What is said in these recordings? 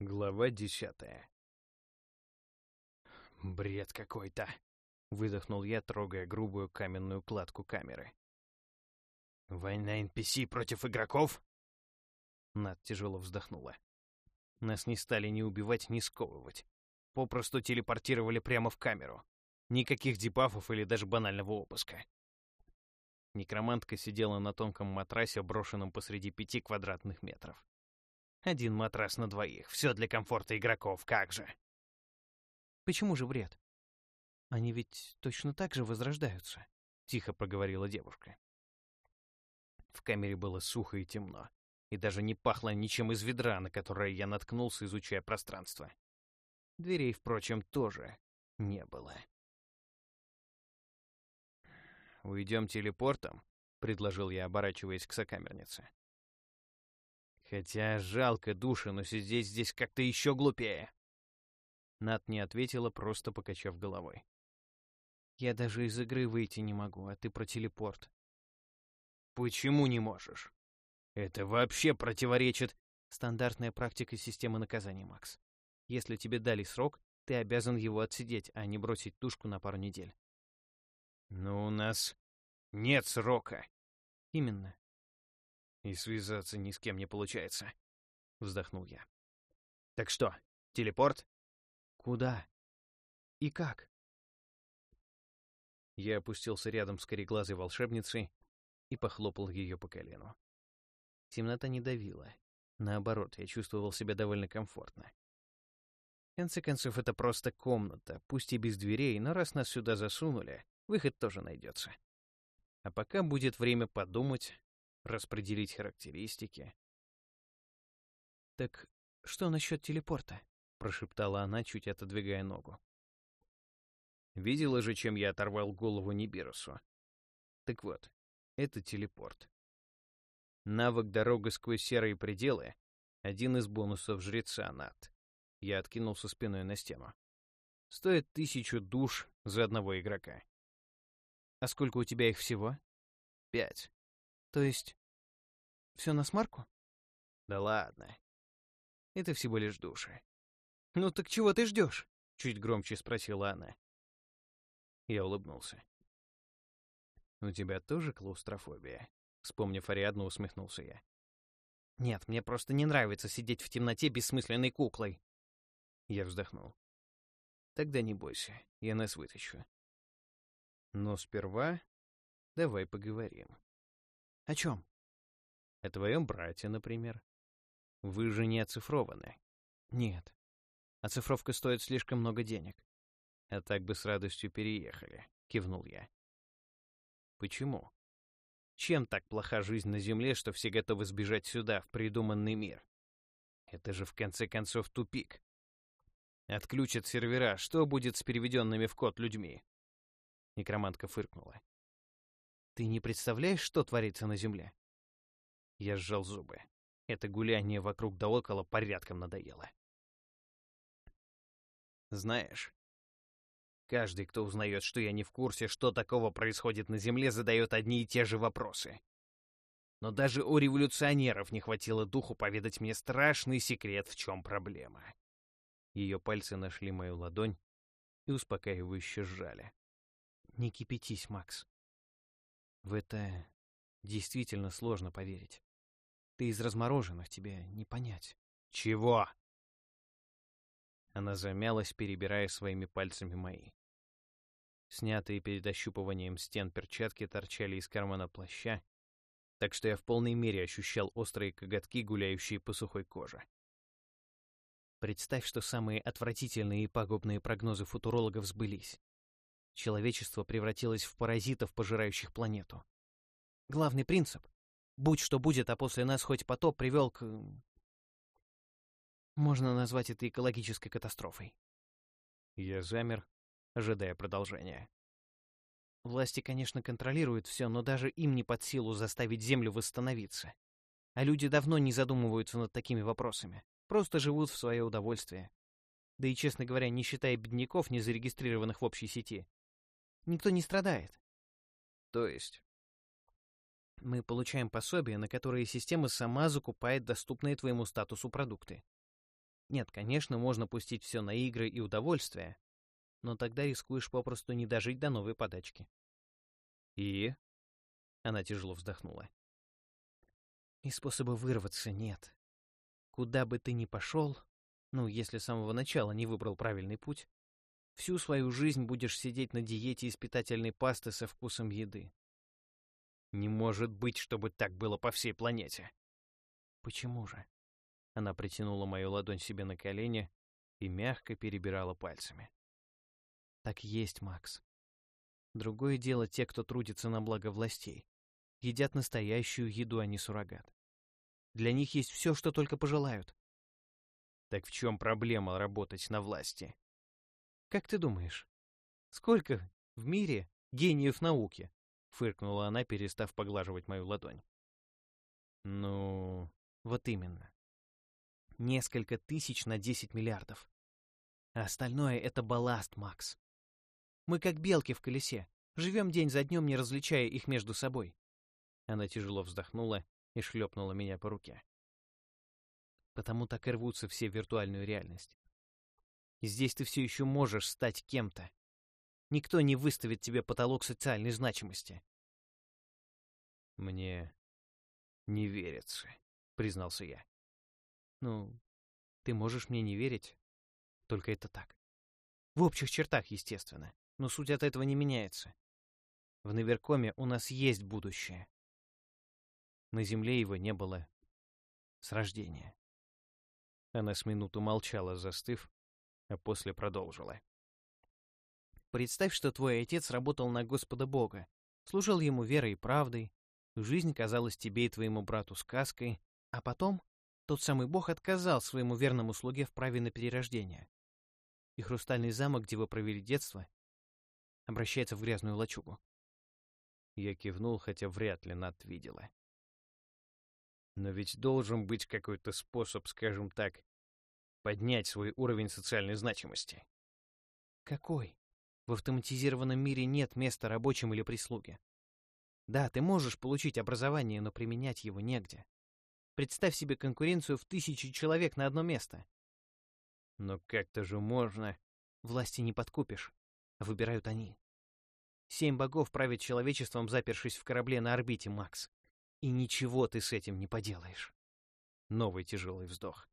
Глава десятая. «Бред какой-то!» — выдохнул я, трогая грубую каменную кладку камеры. «Война NPC против игроков?» Над тяжело вздохнула. Нас не стали ни убивать, ни сковывать. Попросту телепортировали прямо в камеру. Никаких дебафов или даже банального обыска. Некромантка сидела на тонком матрасе, брошенном посреди пяти квадратных метров. Один матрас на двоих. Все для комфорта игроков, как же. Почему же вред? Они ведь точно так же возрождаются, тихо проговорила девушка. В камере было сухо и темно, и даже не пахло ничем из ведра, на которое я наткнулся, изучая пространство. Дверей, впрочем, тоже не было. «Уйдем телепортом», — предложил я, оборачиваясь к сокамернице. Хотя жалко души, но сидеть здесь как-то еще глупее. Нат не ответила, просто покачав головой. Я даже из игры выйти не могу, а ты про телепорт. Почему не можешь? Это вообще противоречит... Стандартная практика системы наказаний, Макс. Если тебе дали срок, ты обязан его отсидеть, а не бросить тушку на пару недель. Но у нас нет срока. Именно. И связаться ни с кем не получается. Вздохнул я. Так что, телепорт? Куда? И как? Я опустился рядом с кореглазой волшебницей и похлопал ее по колену. Темнота не давила. Наоборот, я чувствовал себя довольно комфортно. В конце концов, это просто комната, пусть и без дверей, но раз нас сюда засунули, выход тоже найдется. А пока будет время подумать, распределить характеристики. «Так что насчет телепорта?» — прошептала она, чуть отодвигая ногу. Видела же, чем я оторвал голову Нибирусу. Так вот, это телепорт. Навык «Дорога сквозь серые пределы» — один из бонусов жреца Нат. Я откинулся спиной на стену. Стоит тысячу душ за одного игрока. А сколько у тебя их всего? Пять. То есть все на смарку? Да ладно. Это всего лишь души. Ну так чего ты ждешь? Чуть громче спросила она. Я улыбнулся. «У тебя тоже клаустрофобия?» Вспомнив Ариадну, усмехнулся я. «Нет, мне просто не нравится сидеть в темноте бессмысленной куклой». Я вздохнул. «Тогда не бойся, я нас вытащу. Но сперва давай поговорим». «О чем?» О твоем брате, например. Вы же не оцифрованы. Нет. Оцифровка стоит слишком много денег. А так бы с радостью переехали, кивнул я. Почему? Чем так плоха жизнь на Земле, что все готовы сбежать сюда, в придуманный мир? Это же в конце концов тупик. Отключат сервера, что будет с переведенными в код людьми? Некромантка фыркнула. Ты не представляешь, что творится на Земле? Я сжал зубы. Это гуляние вокруг да около порядком надоело. Знаешь, каждый, кто узнает, что я не в курсе, что такого происходит на Земле, задает одни и те же вопросы. Но даже у революционеров не хватило духу поведать мне страшный секрет, в чем проблема. Ее пальцы нашли мою ладонь и успокаивающе сжали. «Не кипятись, Макс. В это действительно сложно поверить. Ты из размороженных, тебе не понять. Чего? Она замялась, перебирая своими пальцами мои. Снятые перед ощупыванием стен перчатки торчали из кармана плаща, так что я в полной мере ощущал острые коготки, гуляющие по сухой коже. Представь, что самые отвратительные и пагубные прогнозы футурологов сбылись. Человечество превратилось в паразитов, пожирающих планету. Главный принцип Будь что будет, а после нас хоть потоп привел к... Можно назвать это экологической катастрофой. Я замер, ожидая продолжения. Власти, конечно, контролируют все, но даже им не под силу заставить Землю восстановиться. А люди давно не задумываются над такими вопросами. Просто живут в свое удовольствие. Да и, честно говоря, не считая бедняков, не зарегистрированных в общей сети. Никто не страдает. То есть? Мы получаем пособия, на которые система сама закупает доступные твоему статусу продукты. Нет, конечно, можно пустить все на игры и удовольствие, но тогда рискуешь попросту не дожить до новой подачки. И? Она тяжело вздохнула. И способа вырваться нет. Куда бы ты ни пошел, ну, если с самого начала не выбрал правильный путь, всю свою жизнь будешь сидеть на диете из питательной пасты со вкусом еды. Не может быть, чтобы так было по всей планете. Почему же? Она притянула мою ладонь себе на колени и мягко перебирала пальцами. Так есть, Макс. Другое дело те, кто трудится на благо властей. Едят настоящую еду, а не суррогат. Для них есть все, что только пожелают. Так в чем проблема работать на власти? Как ты думаешь, сколько в мире гениев науки? Фыркнула она, перестав поглаживать мою ладонь. Ну, вот именно. Несколько тысяч на десять миллиардов. А остальное — это балласт, Макс. Мы как белки в колесе. Живем день за днем, не различая их между собой. Она тяжело вздохнула и шлепнула меня по руке. Потому так и рвутся все в виртуальную реальность. Здесь ты все еще можешь стать кем-то. Никто не выставит тебе потолок социальной значимости. Мне не верится, признался я. Ну, ты можешь мне не верить, только это так. В общих чертах, естественно, но суть от этого не меняется. В Наверкоме у нас есть будущее. На земле его не было с рождения. Она с минуту молчала, застыв, а после продолжила. Представь, что твой отец работал на Господа Бога, служил ему верой и правдой, жизнь казалась тебе и твоему брату сказкой, а потом тот самый Бог отказал своему верному слуге в праве на перерождение. И хрустальный замок, где вы провели детство, обращается в грязную лачугу. Я кивнул, хотя вряд ли Над видела. Но ведь должен быть какой-то способ, скажем так, поднять свой уровень социальной значимости. Какой? В автоматизированном мире нет места рабочим или прислуге. Да, ты можешь получить образование, но применять его негде. Представь себе конкуренцию в тысячи человек на одно место. Но как-то же можно. Власти не подкупишь, выбирают они. Семь богов правят человечеством, запершись в корабле на орбите, Макс. И ничего ты с этим не поделаешь. Новый тяжелый вздох.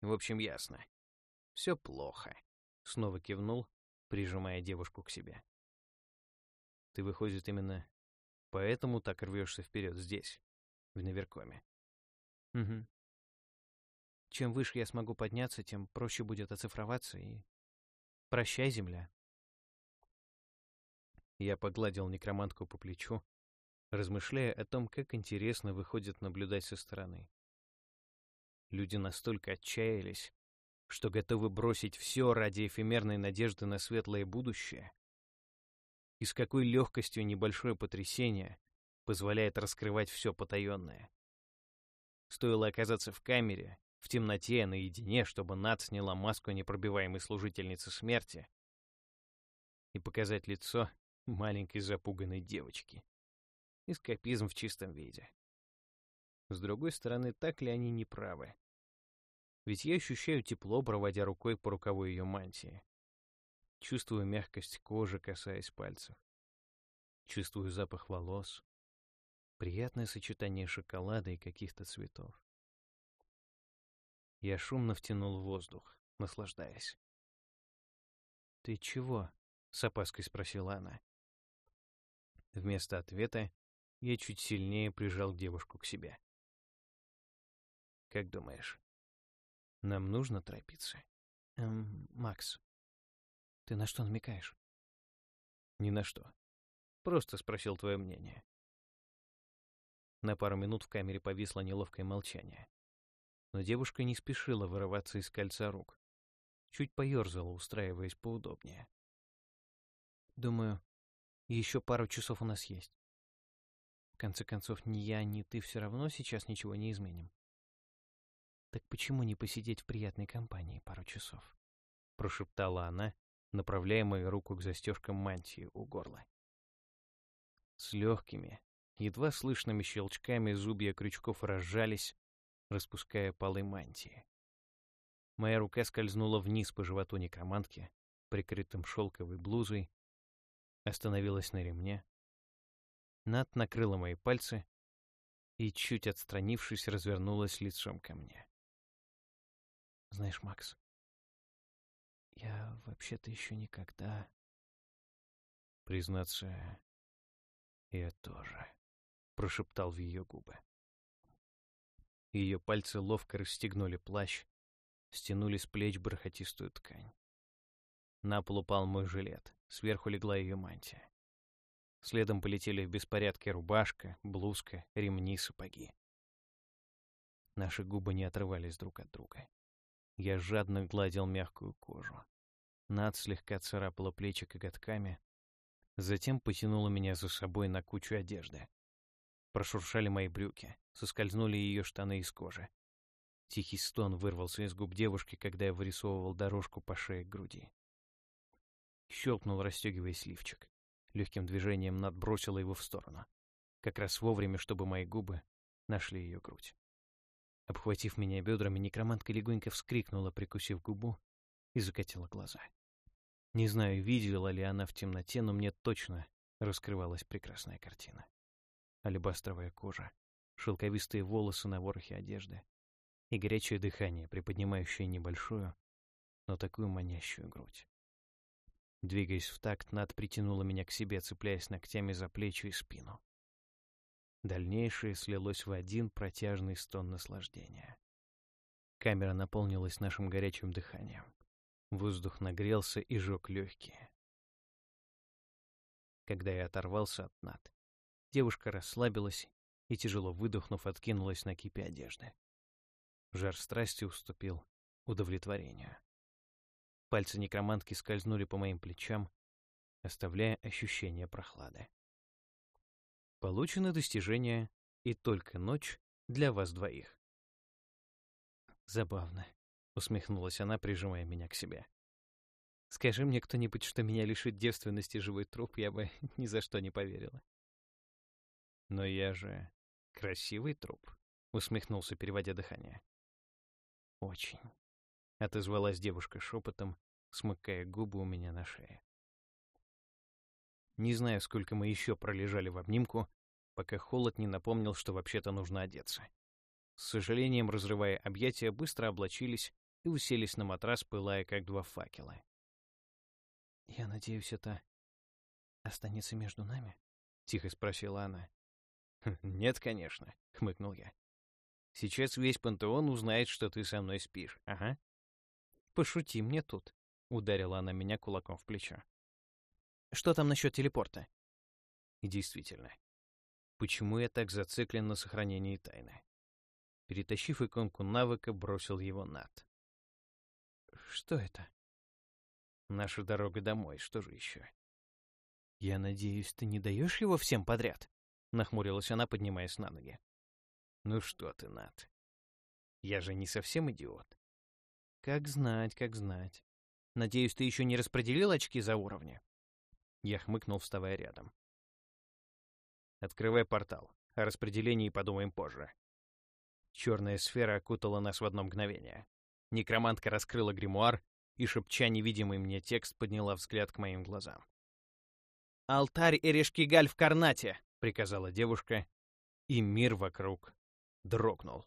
В общем, ясно. Все плохо. Снова кивнул, прижимая девушку к себе. Ты, выходит, именно поэтому так рвешься вперед здесь, в Наверкоме. Угу. Чем выше я смогу подняться, тем проще будет оцифроваться и... Прощай, земля. Я погладил некромантку по плечу, размышляя о том, как интересно выходит наблюдать со стороны. Люди настолько отчаялись, что готовы бросить все ради эфемерной надежды на светлое будущее. И с какой легкостью небольшое потрясение позволяет раскрывать все потаенное. Стоило оказаться в камере, в темноте, наедине, чтобы Над сняла маску непробиваемой служительницы смерти и показать лицо маленькой запуганной девочки. Эскапизм в чистом виде. С другой стороны, так ли они не правы? Ведь я ощущаю тепло, проводя рукой по рукаву ее мантии. Чувствую мягкость кожи, касаясь пальцев. Чувствую запах волос. Приятное сочетание шоколада и каких-то цветов. Я шумно втянул воздух, наслаждаясь. «Ты чего?» — с опаской спросила она. Вместо ответа я чуть сильнее прижал девушку к себе. «Как думаешь, нам нужно торопиться?» «Эм, Макс, ты на что намекаешь?» «Ни на что. Просто спросил твое мнение». На пару минут в камере повисло неловкое молчание. Но девушка не спешила вырываться из кольца рук. Чуть поерзала, устраиваясь поудобнее. «Думаю, еще пару часов у нас есть конце концов, ни я, ни ты все равно сейчас ничего не изменим. Так почему не посидеть в приятной компании пару часов? Прошептала она, направляя мою руку к застежкам мантии у горла. С легкими, едва слышными щелчками зубья крючков разжались, распуская полы мантии. Моя рука скользнула вниз по животу некромантки, прикрытым шелковой блузой, остановилась на ремне. Над накрыла мои пальцы и, чуть отстранившись, развернулась лицом ко мне. «Знаешь, Макс, я вообще-то еще никогда...» «Признаться, я тоже», — прошептал в ее губы. Ее пальцы ловко расстегнули плащ, стянули с плеч бархатистую ткань. На пол упал мой жилет, сверху легла ее мантия. Следом полетели в беспорядке рубашка, блузка, ремни, сапоги. Наши губы не отрывались друг от друга. Я жадно гладил мягкую кожу. Над слегка царапала плечи коготками, затем потянула меня за собой на кучу одежды. Прошуршали мои брюки, соскользнули ее штаны из кожи. Тихий стон вырвался из губ девушки, когда я вырисовывал дорожку по шее к груди. Щелкнул, расстегиваясь лифчик. Легким движением надбросила его в сторону. Как раз вовремя, чтобы мои губы нашли ее грудь. Обхватив меня бедрами, некромантка легонько вскрикнула, прикусив губу, и закатила глаза. Не знаю, видела ли она в темноте, но мне точно раскрывалась прекрасная картина. Алебастровая кожа, шелковистые волосы на ворохе одежды и горячее дыхание, приподнимающее небольшую, но такую манящую грудь. Двигаясь в такт, Над притянула меня к себе, цепляясь ногтями за плечи и спину. Дальнейшее слилось в один протяжный стон наслаждения. Камера наполнилась нашим горячим дыханием. Воздух нагрелся и жег легкие. Когда я оторвался от Над, девушка расслабилась и, тяжело выдохнув, откинулась на кипе одежды. Жар страсти уступил удовлетворению. Пальцы некромантки скользнули по моим плечам, оставляя ощущение прохлады. Получено достижение «И только ночь для вас двоих». Забавно, усмехнулась она, прижимая меня к себе. Скажи мне кто-нибудь, что меня лишит девственности живой труп, я бы ни за что не поверила. Но я же красивый труп, усмехнулся, переводя дыхание. Очень отозвалась девушка шепотом, смыкая губы у меня на шее. Не знаю, сколько мы еще пролежали в обнимку, пока холод не напомнил, что вообще-то нужно одеться. С сожалением, разрывая объятия, быстро облачились и уселись на матрас, пылая, как два факела. «Я надеюсь, это останется между нами?» — тихо спросила она. «Хм, «Нет, конечно», — хмыкнул я. «Сейчас весь пантеон узнает, что ты со мной спишь, ага». Пошути мне тут», — ударила она меня кулаком в плечо. «Что там насчет телепорта?» И действительно, почему я так зациклен на сохранении тайны? Перетащив иконку навыка, бросил его над. «Что это?» «Наша дорога домой, что же еще?» «Я надеюсь, ты не даешь его всем подряд?» — нахмурилась она, поднимаясь на ноги. «Ну что ты, Над? Я же не совсем идиот. Как знать, как знать. Надеюсь, ты еще не распределил очки за уровни? Я хмыкнул, вставая рядом. Открывай портал. О распределении подумаем позже. Черная сфера окутала нас в одно мгновение. Некромантка раскрыла гримуар и, шепча невидимый мне текст, подняла взгляд к моим глазам. «Алтарь Эрешкигаль в Карнате!» — приказала девушка, и мир вокруг дрогнул.